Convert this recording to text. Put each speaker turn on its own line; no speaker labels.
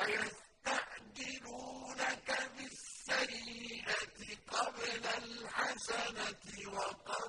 وَيَسْتَعْجِلُونَكَ بِالسَّيِّئَةِ قَبْلَ الْحَسَنَةِ وَقَدْ